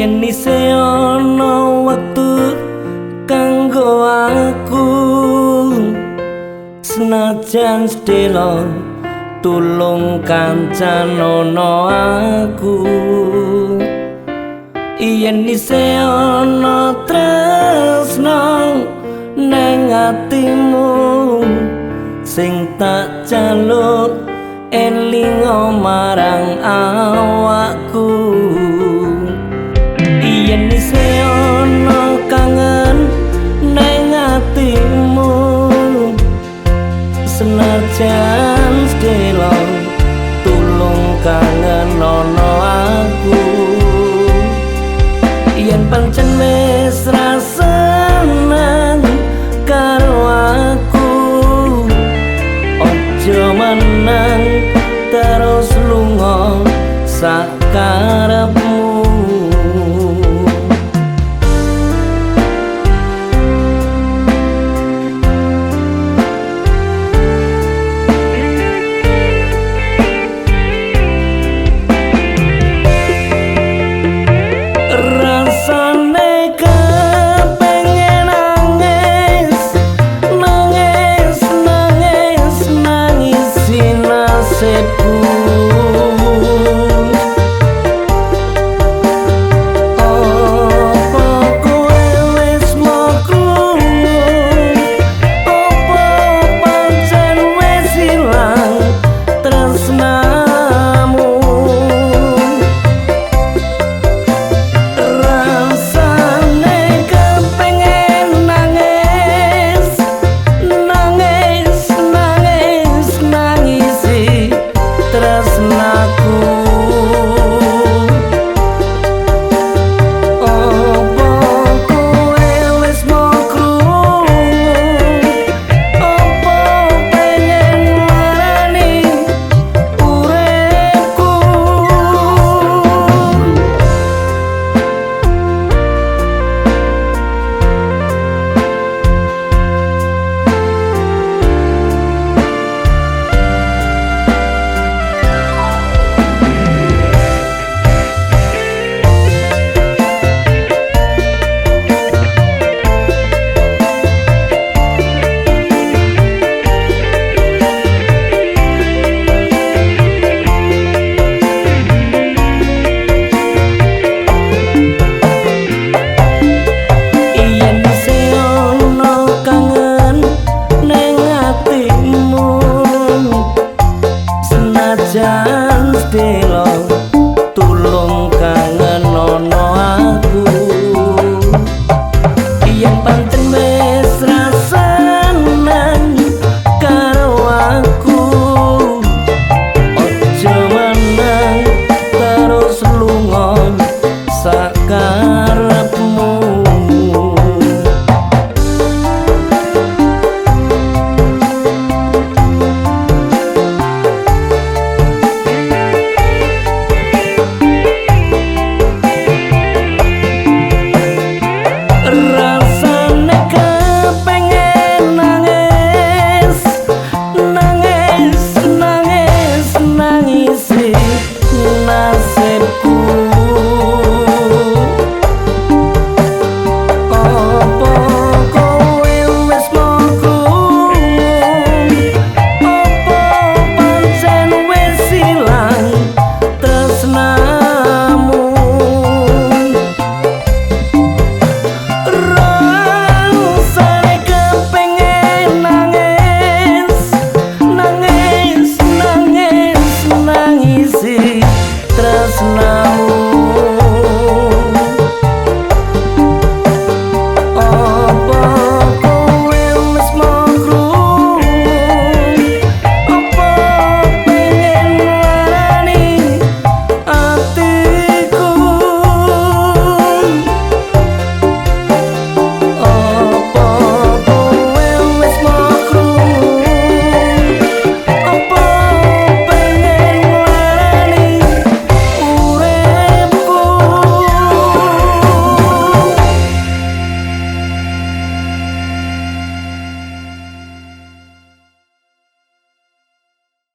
yen ana wektu kanggo aku. Senajan sedelo tulung kancan ana aku. Yen ana tresno nang atimu. Sing tak jaluk eling marang awakku senajan sedelo tulung kangen ana aku. Yen pancen wis raseneng karo aku ojo menang terus lunga sakarepmu